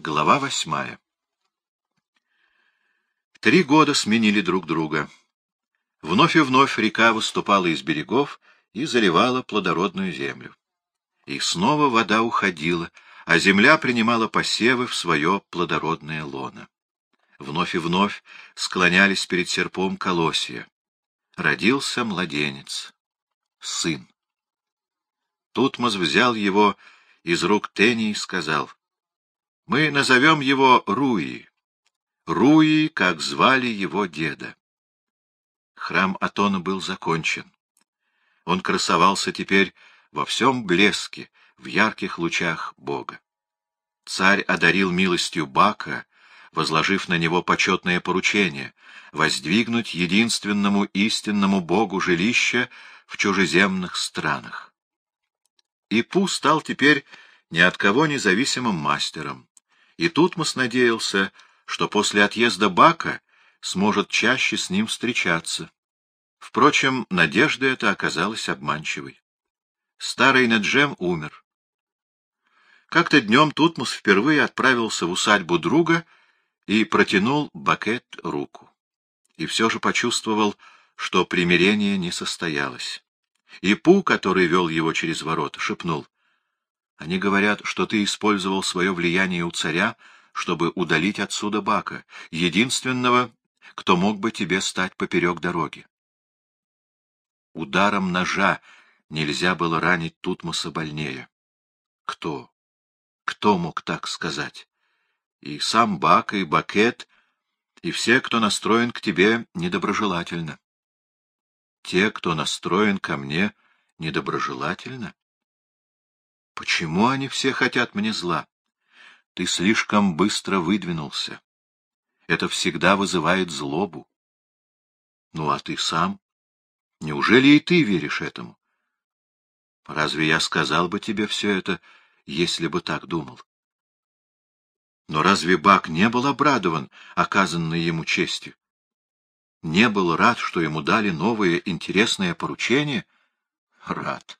Глава восьмая Три года сменили друг друга. Вновь и вновь река выступала из берегов и заливала плодородную землю. И снова вода уходила, а земля принимала посевы в свое плодородное лоно. Вновь и вновь склонялись перед серпом колосья. Родился младенец, сын. Тутмос взял его из рук Тени и сказал, «Мы назовем его Руи, Руи, как звали его деда». Храм Атона был закончен. Он красовался теперь во всем блеске, в ярких лучах Бога. Царь одарил милостью Бака, возложив на него почетное поручение — воздвигнуть единственному истинному Богу жилище в чужеземных странах. Ипу стал теперь ни от кого независимым мастером, и Тутмос надеялся, что после отъезда Бака сможет чаще с ним встречаться. Впрочем, надежда эта оказалась обманчивой. Старый Неджем умер. Как-то днем Тутмос впервые отправился в усадьбу друга и протянул Бакет руку. И все же почувствовал, что примирение не состоялось. И Пу, который вел его через ворота, шепнул. Они говорят, что ты использовал свое влияние у царя, чтобы удалить отсюда Бака, единственного, кто мог бы тебе стать поперек дороги. Ударом ножа нельзя было ранить Тутмоса больнее. Кто? Кто мог так сказать? И сам Бака, и Бакет, и все, кто настроен к тебе недоброжелательно те, кто настроен ко мне недоброжелательно? Почему они все хотят мне зла? Ты слишком быстро выдвинулся. Это всегда вызывает злобу. Ну, а ты сам? Неужели и ты веришь этому? Разве я сказал бы тебе все это, если бы так думал? Но разве Бак не был обрадован оказанной ему честью? не был рад, что ему дали новое интересное поручение? Рад.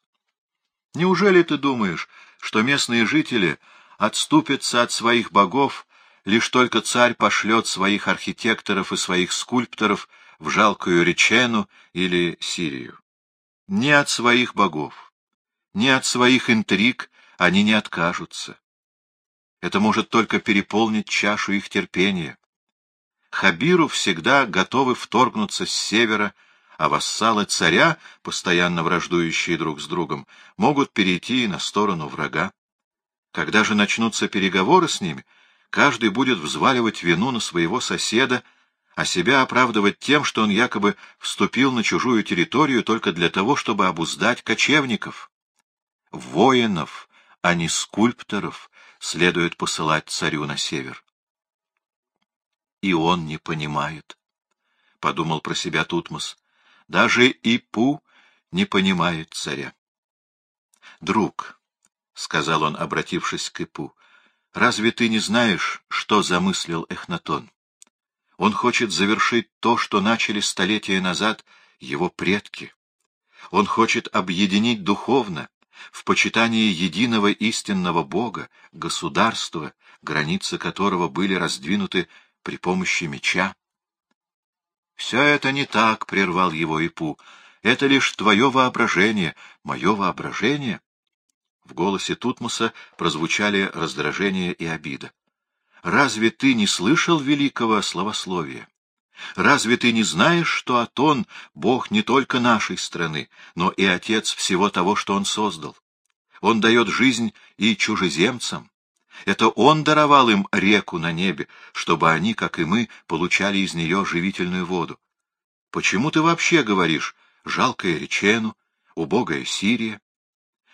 Неужели ты думаешь, что местные жители отступятся от своих богов, лишь только царь пошлет своих архитекторов и своих скульпторов в жалкую Речену или Сирию? Не от своих богов, не от своих интриг они не откажутся. Это может только переполнить чашу их терпения. Хабиру всегда готовы вторгнуться с севера, а вассалы царя, постоянно враждующие друг с другом, могут перейти на сторону врага. Когда же начнутся переговоры с ними, каждый будет взваливать вину на своего соседа, а себя оправдывать тем, что он якобы вступил на чужую территорию только для того, чтобы обуздать кочевников. Воинов, а не скульпторов, следует посылать царю на север и он не понимает. — подумал про себя Тутмос. — Даже Ипу не понимает царя. — Друг, — сказал он, обратившись к Ипу, — разве ты не знаешь, что замыслил Эхнатон? Он хочет завершить то, что начали столетия назад его предки. Он хочет объединить духовно, в почитании единого истинного Бога, государства, границы которого были раздвинуты при помощи меча. — Все это не так, — прервал его Ипу. — Это лишь твое воображение, мое воображение. В голосе Тутмоса прозвучали раздражение и обида. — Разве ты не слышал великого словословия? Разве ты не знаешь, что Атон — бог не только нашей страны, но и отец всего того, что он создал? Он дает жизнь и чужеземцам, это он даровал им реку на небе, чтобы они, как и мы, получали из нее живительную воду. Почему ты вообще говоришь «жалкая речену», «убогая Сирия»?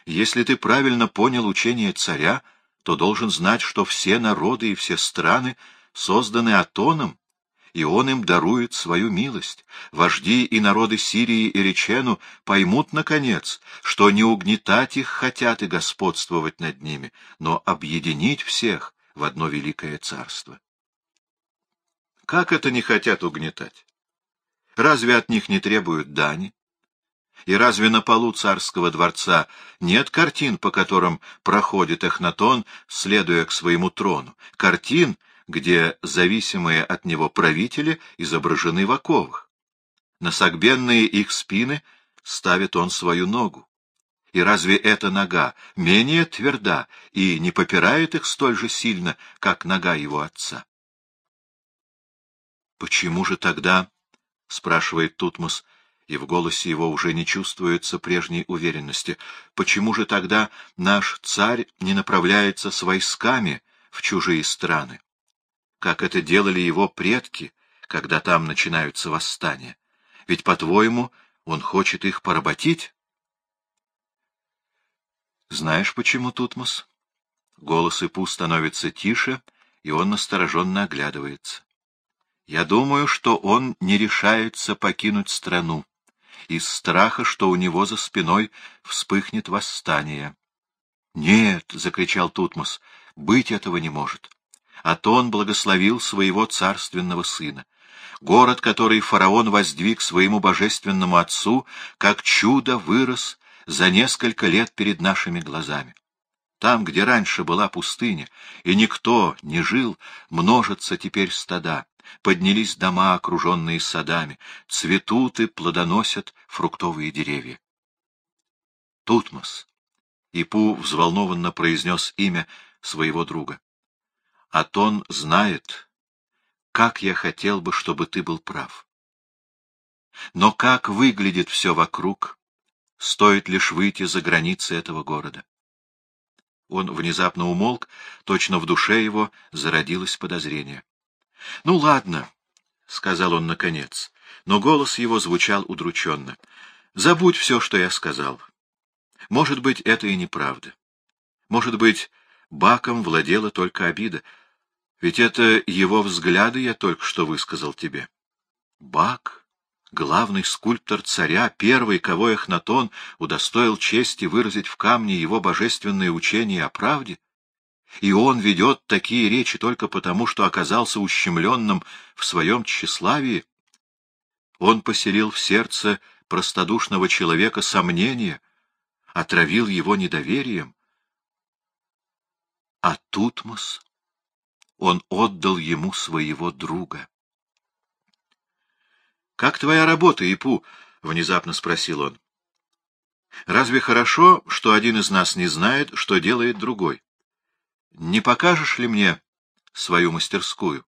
Если ты правильно понял учение царя, то должен знать, что все народы и все страны созданы Атоном, и он им дарует свою милость. Вожди и народы Сирии и Речену поймут, наконец, что не угнетать их хотят и господствовать над ними, но объединить всех в одно великое царство. Как это не хотят угнетать? Разве от них не требуют дани? И разве на полу царского дворца нет картин, по которым проходит Эхнатон, следуя к своему трону? Картин, где зависимые от него правители изображены в оковах. На согбенные их спины ставит он свою ногу. И разве эта нога менее тверда и не попирает их столь же сильно, как нога его отца? — Почему же тогда, — спрашивает Тутмос, и в голосе его уже не чувствуется прежней уверенности, — почему же тогда наш царь не направляется с войсками в чужие страны, как это делали его предки, когда там начинаются восстания? Ведь, по-твоему, он хочет их поработить? Знаешь, почему, Тутмос? Голос Ипу становится тише, и он настороженно оглядывается. Я думаю, что он не решается покинуть страну, из страха, что у него за спиной вспыхнет восстание. — Нет, — закричал Тутмос, — быть этого не может. Атон благословил своего царственного сына. Город, который фараон воздвиг своему божественному отцу, как чудо вырос за несколько лет перед нашими глазами. Там, где раньше была пустыня, и никто не жил, множатся теперь стада, поднялись дома, окруженные садами, цветут и плодоносят фруктовые деревья. Тутмос. Ипу взволнованно произнес имя своего друга. Атон знает, как я хотел бы, чтобы ты был прав. Но как выглядит все вокруг, стоит лишь выйти за границы этого города. Он внезапно умолк, точно в душе его зародилось подозрение. — Ну, ладно, — сказал он наконец, но голос его звучал удрученно. — Забудь все, что я сказал. Может быть, это и неправда. Может быть, Баком владела только обида. Ведь это его взгляды я только что высказал тебе. Бак главный скульптор царя, первый, кого Эхнатон удостоил чести выразить в камне его божественное учение о правде, и он ведет такие речи только потому, что оказался ущемленным в своем тщеславии, он поселил в сердце простодушного человека сомнения, отравил его недоверием. А Тутмос, он отдал ему своего друга. — Как твоя работа, Ипу? — внезапно спросил он. — Разве хорошо, что один из нас не знает, что делает другой? Не покажешь ли мне свою мастерскую?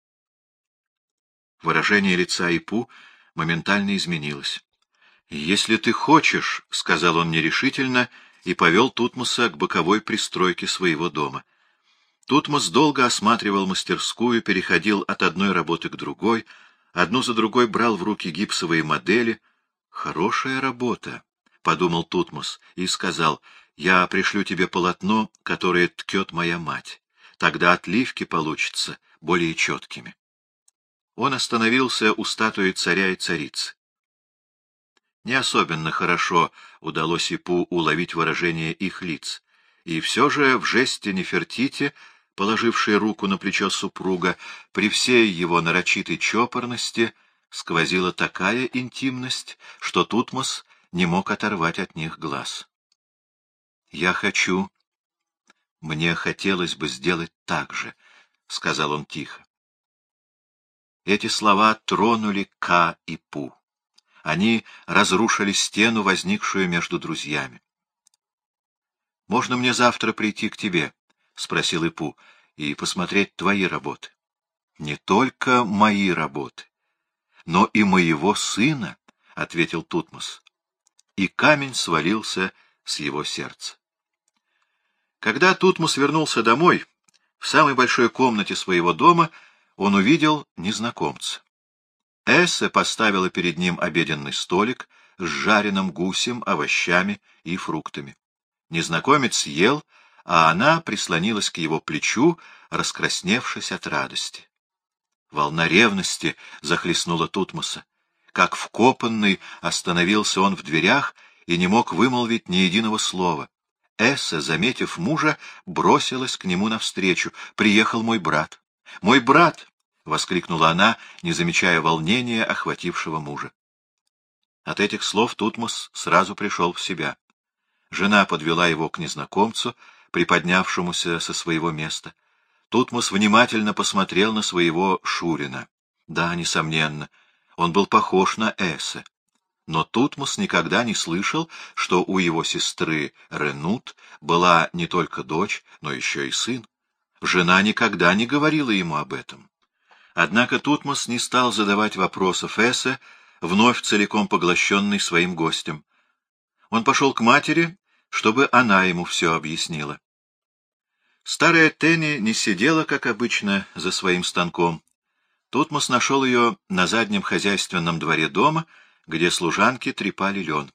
Выражение лица Ипу моментально изменилось. — Если ты хочешь, — сказал он нерешительно, и повел Тутмоса к боковой пристройке своего дома. Тутмос долго осматривал мастерскую, переходил от одной работы к другой — Одну за другой брал в руки гипсовые модели. «Хорошая работа», — подумал Тутмос и сказал, «я пришлю тебе полотно, которое ткет моя мать. Тогда отливки получатся более четкими». Он остановился у статуи царя и царицы. Не особенно хорошо удалось Ипу уловить выражение их лиц, и все же в жесте Нефертити положивший руку на плечо супруга, при всей его нарочитой чопорности сквозила такая интимность, что Тутмос не мог оторвать от них глаз. — Я хочу... Мне хотелось бы сделать так же, — сказал он тихо. Эти слова тронули Ка и Пу. Они разрушили стену, возникшую между друзьями. — Можно мне завтра прийти к тебе? — спросил Ипу, — и посмотреть твои работы. Не только мои работы, но и моего сына, — ответил Тутмос. И камень свалился с его сердца. Когда Тутмос вернулся домой, в самой большой комнате своего дома он увидел незнакомца. Эссе поставила перед ним обеденный столик с жареным гусем, овощами и фруктами. Незнакомец ел, а она прислонилась к его плечу, раскрасневшись от радости. Волна ревности захлестнула Тутмоса. Как вкопанный остановился он в дверях и не мог вымолвить ни единого слова. Эсса, заметив мужа, бросилась к нему навстречу. «Приехал мой брат». «Мой брат!» — воскликнула она, не замечая волнения, охватившего мужа. От этих слов Тутмос сразу пришел в себя. Жена подвела его к незнакомцу, приподнявшемуся со своего места. Тутмос внимательно посмотрел на своего Шурина. Да, несомненно, он был похож на Эссе. Но Тутмос никогда не слышал, что у его сестры Ренут была не только дочь, но еще и сын. Жена никогда не говорила ему об этом. Однако Тутмос не стал задавать вопросов Эссе, вновь целиком поглощенный своим гостем. Он пошел к матери, чтобы она ему все объяснила. Старая Тенни не сидела, как обычно, за своим станком. Тутмос нашел ее на заднем хозяйственном дворе дома, где служанки трепали лен.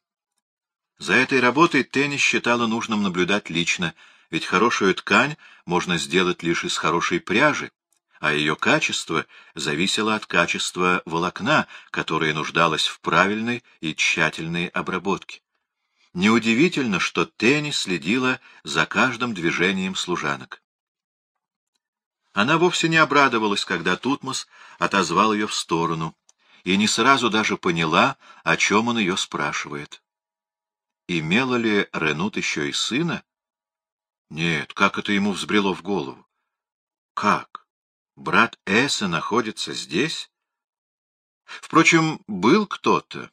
За этой работой Тенни считала нужным наблюдать лично, ведь хорошую ткань можно сделать лишь из хорошей пряжи, а ее качество зависело от качества волокна, которое нуждалось в правильной и тщательной обработке. Неудивительно, что Тенни следила за каждым движением служанок. Она вовсе не обрадовалась, когда Тутмос отозвал ее в сторону, и не сразу даже поняла, о чем он ее спрашивает. Имела ли Ренут еще и сына? Нет, как это ему взбрело в голову? Как? Брат Эсса находится здесь? Впрочем, был кто-то.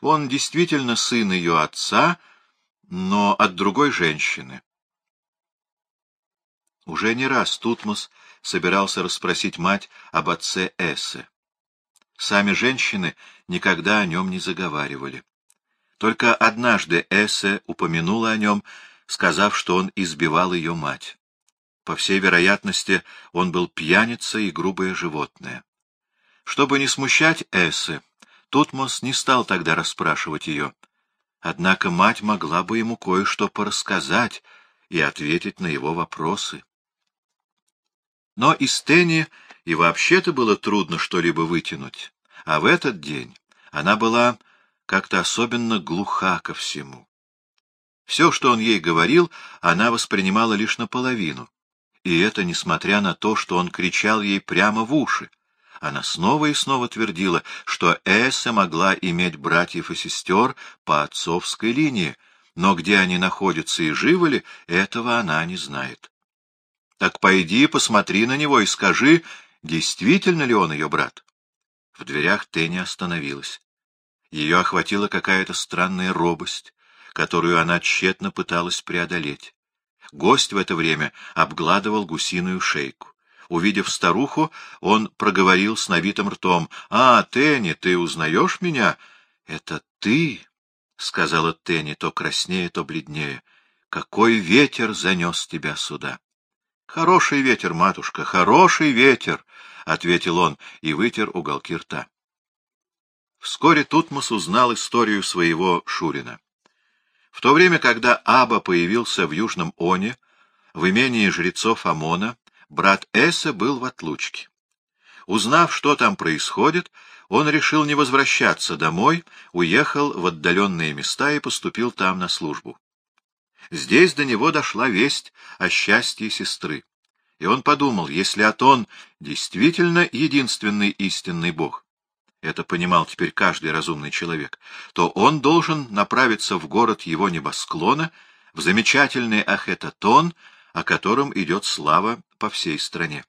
Он действительно сын ее отца, но от другой женщины. Уже не раз Тутмос собирался расспросить мать об отце Эссе. Сами женщины никогда о нем не заговаривали. Только однажды Эссе упомянула о нем, сказав, что он избивал ее мать. По всей вероятности, он был пьяница и грубое животное. Чтобы не смущать Эссы, Тутмос не стал тогда расспрашивать ее. Однако мать могла бы ему кое-что порассказать и ответить на его вопросы. Но из Тени и вообще-то было трудно что-либо вытянуть, а в этот день она была как-то особенно глуха ко всему. Все, что он ей говорил, она воспринимала лишь наполовину и это несмотря на то, что он кричал ей прямо в уши. Она снова и снова твердила, что Эсса могла иметь братьев и сестер по отцовской линии, но где они находятся и живы ли, этого она не знает. Так пойди, посмотри на него и скажи, действительно ли он ее брат. В дверях Тенни остановилась. Ее охватила какая-то странная робость, которую она тщетно пыталась преодолеть. Гость в это время обгладывал гусиную шейку. Увидев старуху, он проговорил с набитым ртом. — А, Тенни, ты узнаешь меня? — Это ты, — сказала Тенни, то краснее, то бледнее. — Какой ветер занес тебя сюда? — Хороший ветер, матушка, хороший ветер, — ответил он и вытер уголки рта. Вскоре Тутмос узнал историю своего Шурина. В то время, когда Аба появился в Южном Оне, в имении жрецов Амона, брат Эсса был в отлучке. Узнав, что там происходит, он решил не возвращаться домой, уехал в отдаленные места и поступил там на службу. Здесь до него дошла весть о счастье сестры. И он подумал, если Атон действительно единственный истинный бог, это понимал теперь каждый разумный человек, то он должен направиться в город его небосклона, в замечательный Ахетатон, о котором идет слава по всей стране.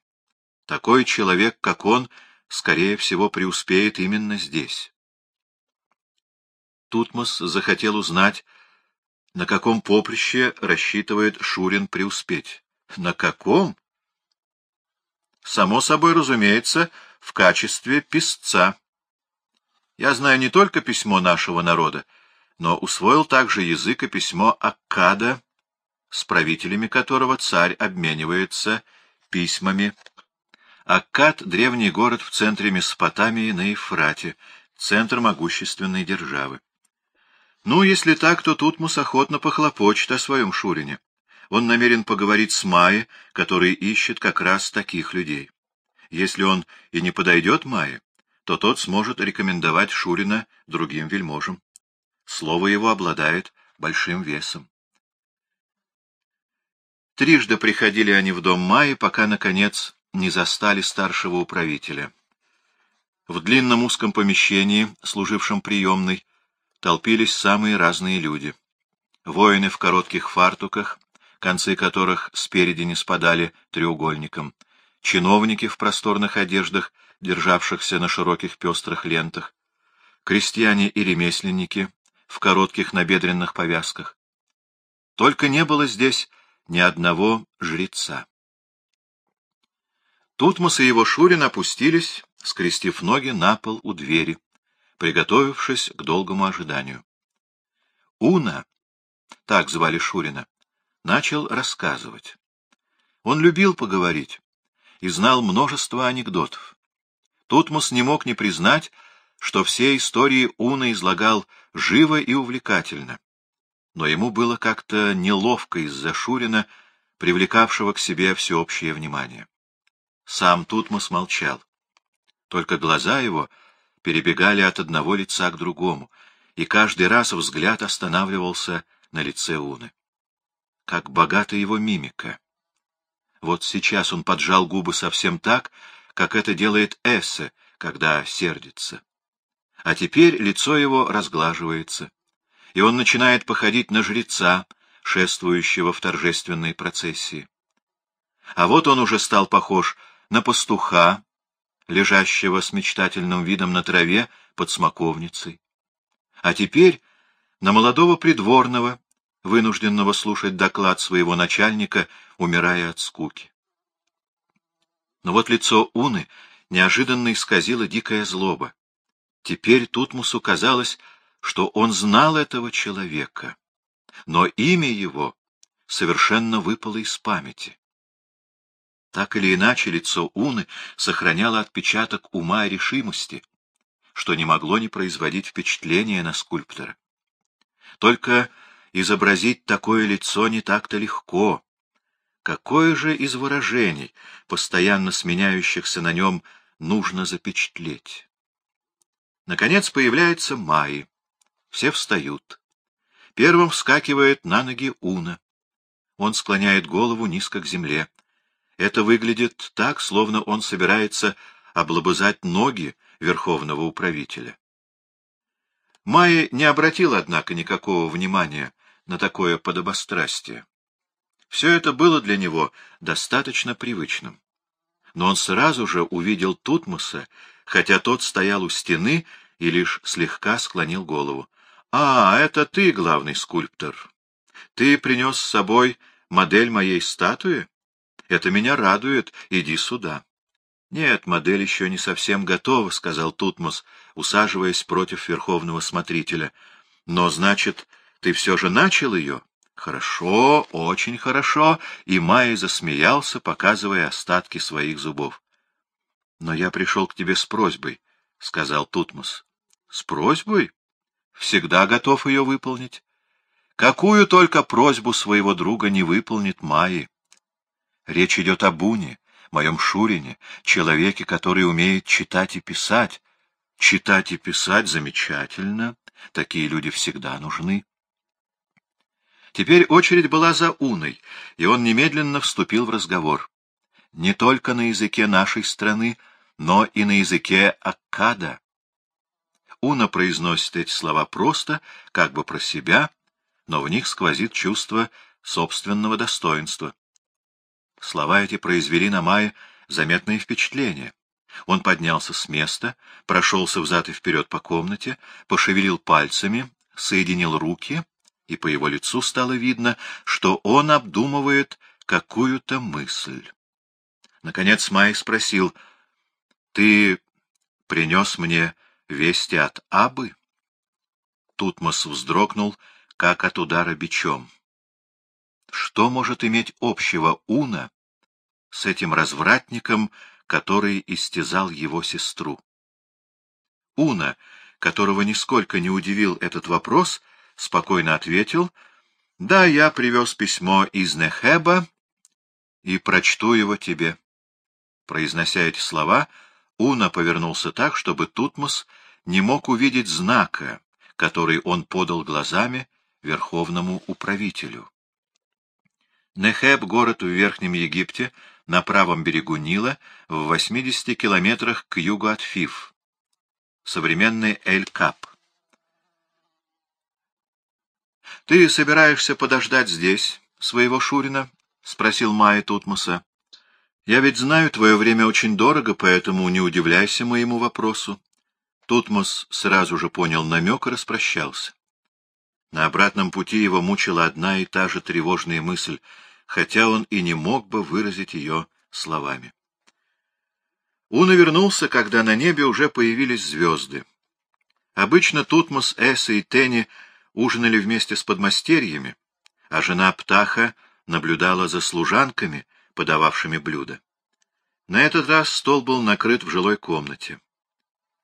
Такой человек, как он, скорее всего, преуспеет именно здесь. Тутмос захотел узнать, на каком поприще рассчитывает Шурин преуспеть. На каком? Само собой разумеется, в качестве писца. Я знаю не только письмо нашего народа, но усвоил также язык и письмо Аккада, с правителями которого царь обменивается письмами. Аккад — древний город в центре Месопотамии на Ефрате, центр могущественной державы. Ну, если так, то Тутмос охотно похлопочет о своем Шурине. Он намерен поговорить с Майей, который ищет как раз таких людей. Если он и не подойдет Майе, то тот сможет рекомендовать Шурина другим вельможам. Слово его обладает большим весом. Трижды приходили они в дом Майи, пока, наконец, не застали старшего управителя. В длинном узком помещении, служившем приемной, толпились самые разные люди. Воины в коротких фартуках, концы которых спереди не спадали треугольником, чиновники в просторных одеждах, державшихся на широких пестрых лентах, крестьяне и ремесленники в коротких набедренных повязках. Только не было здесь ни одного жреца. Тутмос и его Шурин опустились, скрестив ноги на пол у двери, приготовившись к долгому ожиданию. Уна, так звали Шурина, начал рассказывать. Он любил поговорить и знал множество анекдотов. Тутмос не мог не признать, что все истории Уна излагал живо и увлекательно. Но ему было как-то неловко из-за Шурина, привлекавшего к себе всеобщее внимание. Сам Тутмос молчал. Только глаза его перебегали от одного лица к другому, и каждый раз взгляд останавливался на лице Уны. Как богата его мимика! Вот сейчас он поджал губы совсем так, как это делает Эссе, когда сердится а теперь лицо его разглаживается, и он начинает походить на жреца, шествующего в торжественной процессии. А вот он уже стал похож на пастуха, лежащего с мечтательным видом на траве под смоковницей. А теперь на молодого придворного, вынужденного слушать доклад своего начальника, умирая от скуки. Но вот лицо Уны неожиданно исказило дикая злоба. Теперь Тутмусу казалось, что он знал этого человека, но имя его совершенно выпало из памяти. Так или иначе, лицо Уны сохраняло отпечаток ума и решимости, что не могло не производить впечатления на скульптора. Только изобразить такое лицо не так-то легко. Какое же из выражений, постоянно сменяющихся на нем, нужно запечатлеть? Наконец появляется Майи. Все встают. Первым вскакивает на ноги Уна. Он склоняет голову низко к земле. Это выглядит так, словно он собирается облобызать ноги верховного управителя. Майя не обратил, однако, никакого внимания на такое подобострастие. Все это было для него достаточно привычным. Но он сразу же увидел Тутмоса хотя тот стоял у стены и лишь слегка склонил голову. — А, это ты, главный скульптор. Ты принес с собой модель моей статуи? Это меня радует. Иди сюда. — Нет, модель еще не совсем готова, — сказал Тутмос, усаживаясь против верховного смотрителя. — Но, значит, ты все же начал ее? — Хорошо, очень хорошо. И Майя засмеялся, показывая остатки своих зубов. Но я пришел к тебе с просьбой, — сказал Тутмос. — С просьбой? Всегда готов ее выполнить. Какую только просьбу своего друга не выполнит Майи. Речь идет о Буне, моем Шурине, человеке, который умеет читать и писать. Читать и писать замечательно, такие люди всегда нужны. Теперь очередь была за Уной, и он немедленно вступил в разговор. Не только на языке нашей страны, но и на языке Аккада. Уна произносит эти слова просто, как бы про себя, но в них сквозит чувство собственного достоинства. Слова эти произвели на Майе заметное впечатление. Он поднялся с места, прошелся взад и вперед по комнате, пошевелил пальцами, соединил руки, и по его лицу стало видно, что он обдумывает какую-то мысль. Наконец Май спросил — ты принес мне вести от Абы? Тутмос вздрогнул, как от удара бичом. Что может иметь общего Уна с этим развратником, который истязал его сестру? Уна, которого нисколько не удивил этот вопрос, спокойно ответил, «Да, я привез письмо из Нехеба и прочту его тебе». Произнося эти слова, Уна повернулся так, чтобы Тутмос не мог увидеть знака, который он подал глазами верховному управителю. Нехеб — город в Верхнем Египте, на правом берегу Нила, в 80 километрах к югу от Фиф. современный Эль-Кап. — Ты собираешься подождать здесь своего Шурина? — спросил Майя Тутмоса. — Я ведь знаю, твое время очень дорого, поэтому не удивляйся моему вопросу. Тутмос сразу же понял намек и распрощался. На обратном пути его мучила одна и та же тревожная мысль, хотя он и не мог бы выразить ее словами. Уна вернулся, когда на небе уже появились звезды. Обычно Тутмос, Эсса и Тенни ужинали вместе с подмастерьями, а жена Птаха наблюдала за служанками, подававшими блюда. На этот раз стол был накрыт в жилой комнате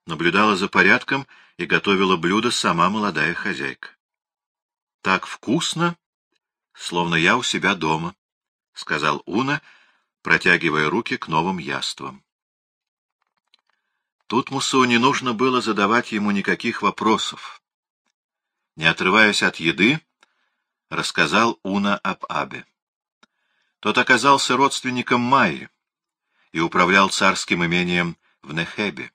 наблюдала за порядком и готовила блюдо сама молодая хозяйка. — Так вкусно, словно я у себя дома, — сказал Уна, протягивая руки к новым яствам. Тут Мусу не нужно было задавать ему никаких вопросов. Не отрываясь от еды, рассказал Уна об Абе. Тот оказался родственником Майи и управлял царским имением в Нехебе.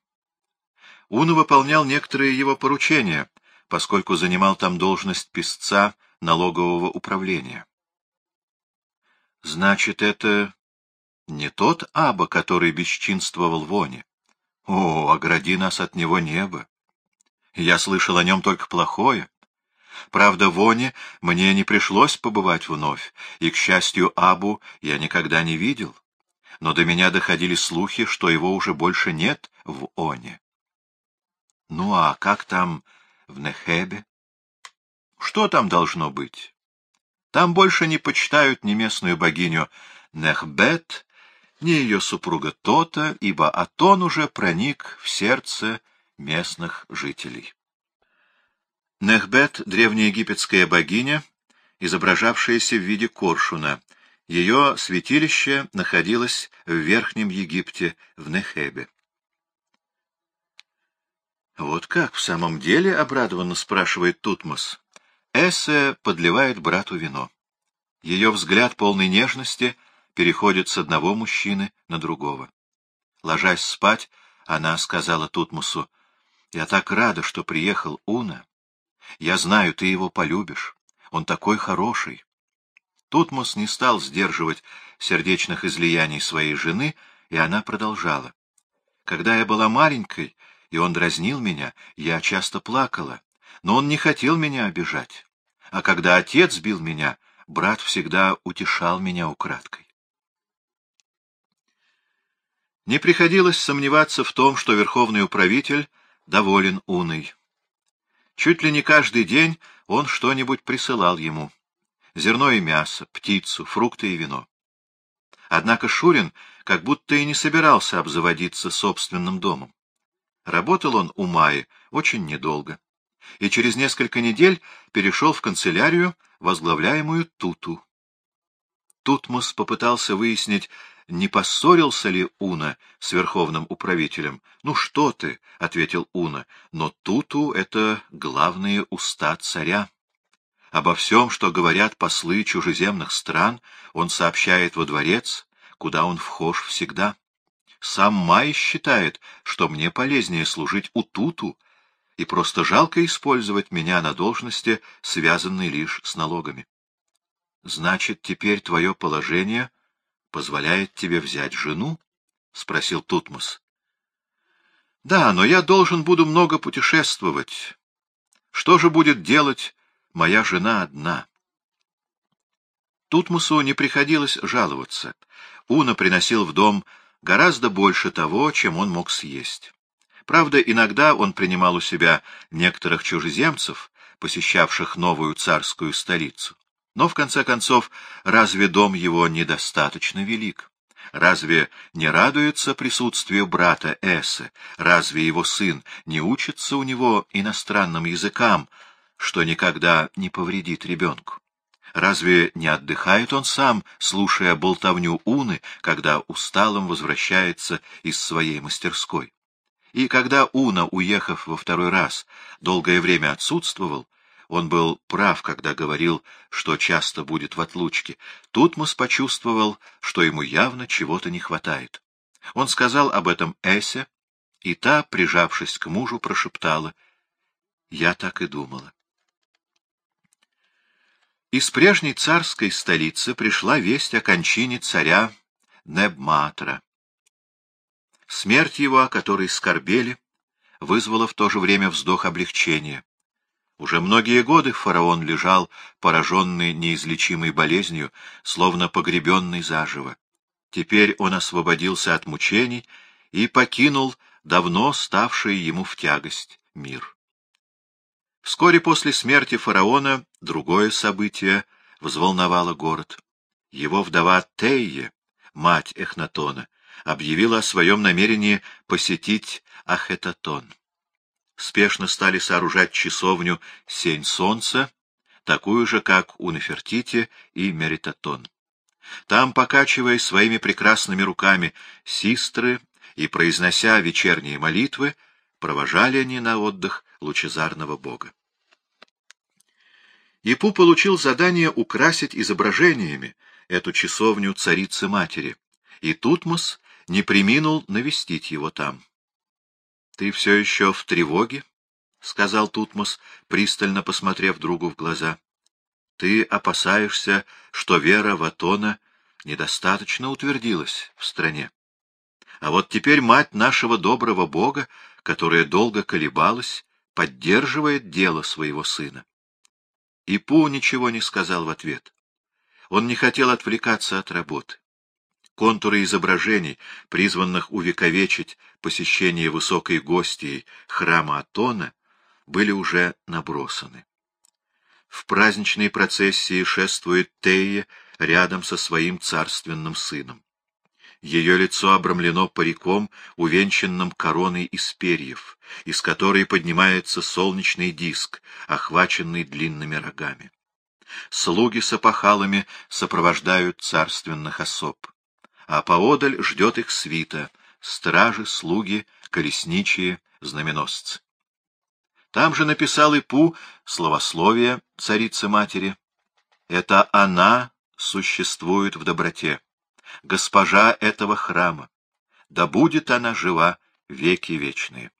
Уна выполнял некоторые его поручения, поскольку занимал там должность писца налогового управления. Значит, это не тот Аба, который бесчинствовал в Оне. О, огради нас от него небо! Я слышал о нем только плохое. Правда, в Оне мне не пришлось побывать вновь, и, к счастью, Абу я никогда не видел. Но до меня доходили слухи, что его уже больше нет в Оне. Ну а как там в Нехебе? Что там должно быть? Там больше не почитают ни местную богиню Нехбет, ни ее супруга Тота, ибо Атон уже проник в сердце местных жителей. Нехбет — древнеегипетская богиня, изображавшаяся в виде коршуна. Ее святилище находилось в Верхнем Египте, в Нехебе. Вот как, в самом деле, — обрадованно спрашивает Тутмос. Эссе подливает брату вино. Ее взгляд, полный нежности, переходит с одного мужчины на другого. Ложась спать, она сказала Тутмосу, — Я так рада, что приехал Уна. Я знаю, ты его полюбишь. Он такой хороший. Тутмос не стал сдерживать сердечных излияний своей жены, и она продолжала. Когда я была маленькой, и он дразнил меня, я часто плакала, но он не хотел меня обижать. А когда отец бил меня, брат всегда утешал меня украдкой. Не приходилось сомневаться в том, что верховный управитель доволен Уной. Чуть ли не каждый день он что-нибудь присылал ему. Зерно и мясо, птицу, фрукты и вино. Однако Шурин как будто и не собирался обзаводиться собственным домом. Работал он у Майи очень недолго, и через несколько недель перешел в канцелярию, возглавляемую Туту. Тутмос попытался выяснить, не поссорился ли Уна с верховным управителем. — Ну что ты, — ответил Уна, — но Туту — это главные уста царя. Обо всем, что говорят послы чужеземных стран, он сообщает во дворец, куда он вхож всегда. Сам Май считает, что мне полезнее служить у Туту, и просто жалко использовать меня на должности, связанной лишь с налогами. Значит, теперь твое положение позволяет тебе взять жену? — спросил Тутмос. — Да, но я должен буду много путешествовать. Что же будет делать моя жена одна? Тутмосу не приходилось жаловаться. Уна приносил в дом гораздо больше того, чем он мог съесть. Правда, иногда он принимал у себя некоторых чужеземцев, посещавших новую царскую столицу. Но, в конце концов, разве дом его недостаточно велик? Разве не радуется присутствию брата Эссе? Разве его сын не учится у него иностранным языкам, что никогда не повредит ребенку? Разве не отдыхает он сам, слушая болтовню Уны, когда усталым возвращается из своей мастерской? И когда Уна, уехав во второй раз, долгое время отсутствовал, он был прав, когда говорил, что часто будет в отлучке. Тутмос почувствовал, что ему явно чего-то не хватает. Он сказал об этом Эсе, и та, прижавшись к мужу, прошептала. Я так и думала. Из прежней царской столицы пришла весть о кончине царя Небматра. Смерть его, о которой скорбели, вызвала в то же время вздох облегчения. Уже многие годы фараон лежал, пораженный неизлечимой болезнью, словно погребенный заживо. Теперь он освободился от мучений и покинул давно ставший ему в тягость мир. Вскоре после смерти фараона другое событие взволновало город. Его вдова Тейе, мать Эхнатона, объявила о своем намерении посетить Ахетатон. Спешно стали сооружать часовню «Сень солнца», такую же, как у Нефертити и Меритатон. Там, покачивая своими прекрасными руками систры и произнося вечерние молитвы, провожали они на отдых лучезарного бога. Ипу получил задание украсить изображениями эту часовню царицы-матери, и Тутмос не приминул навестить его там. — Ты все еще в тревоге? — сказал Тутмос, пристально посмотрев другу в глаза. — Ты опасаешься, что вера в Атона недостаточно утвердилась в стране. А вот теперь мать нашего доброго Бога, которая долго колебалась, поддерживает дело своего сына. И Пу ничего не сказал в ответ. Он не хотел отвлекаться от работы. Контуры изображений, призванных увековечить посещение высокой гостьей храма Атона, были уже набросаны. В праздничной процессии шествует Тея рядом со своим царственным сыном. Ее лицо обрамлено париком, увенчанным короной из перьев, из которой поднимается солнечный диск, охваченный длинными рогами. Слуги с опахалами сопровождают царственных особ, а поодаль ждет их свита, стражи, слуги, колесничие, знаменосцы. Там же написал Ипу словословие царицы-матери. Это она существует в доброте госпожа этого храма, да будет она жива веки вечные.